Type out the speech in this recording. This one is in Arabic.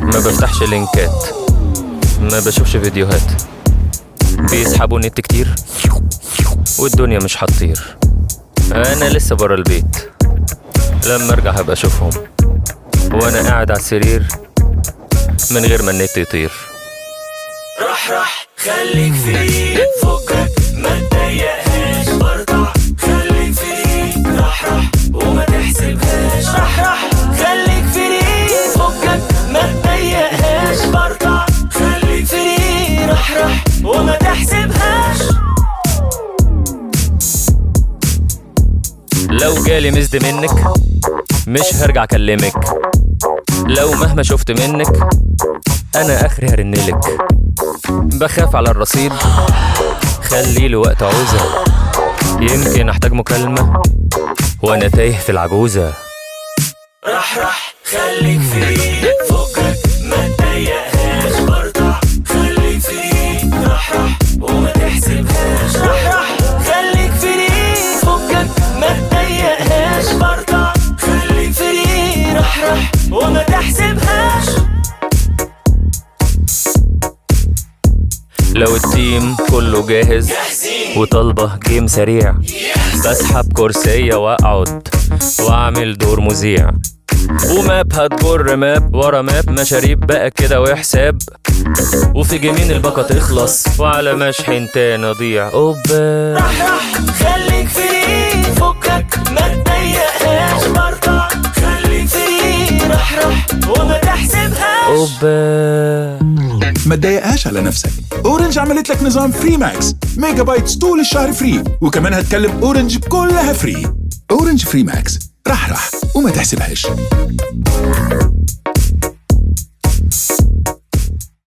ما بفتحش لينكات. ما بشوفش فيديوهات. بيسحبوا نت كتير. والدنيا مش هتطير أنا لسه برا البيت. لما أرجع هبقى أشوفهم. وأنا قاعد على السرير. من غير ما النت يطير. رح رح خليك فري لو جالي مزد منك مش هرجع أكلمك. لو مهما شفت منك أنا آخري هرنلك. بخاف على الرصيد خلي له وقت عوزة. يمكن أحتاج مكالمة وأنا تايه في العجوزة. رح رح خليك فري لو ال team كله جاهز وطالبة game سريع بسحب كرسية وأقعد وأعمل دور مذيع. و map هتجر map ورا map مشاريب بقى كده وحساب. وفي game ين الباقة تخلص وعلى مشحن تاني اضيع أوبا. رح رح خليك free فكك ما تضايقهاش برطع خليك free رح رح وما تحسبهاش. أوبا. ما تضايقهاش على نفسك. Orange عملت لك نظام free max megabytes طول الشهر free وكمان هتكلم Orange كلها free Orange free max رح رح وما تحسبهاش.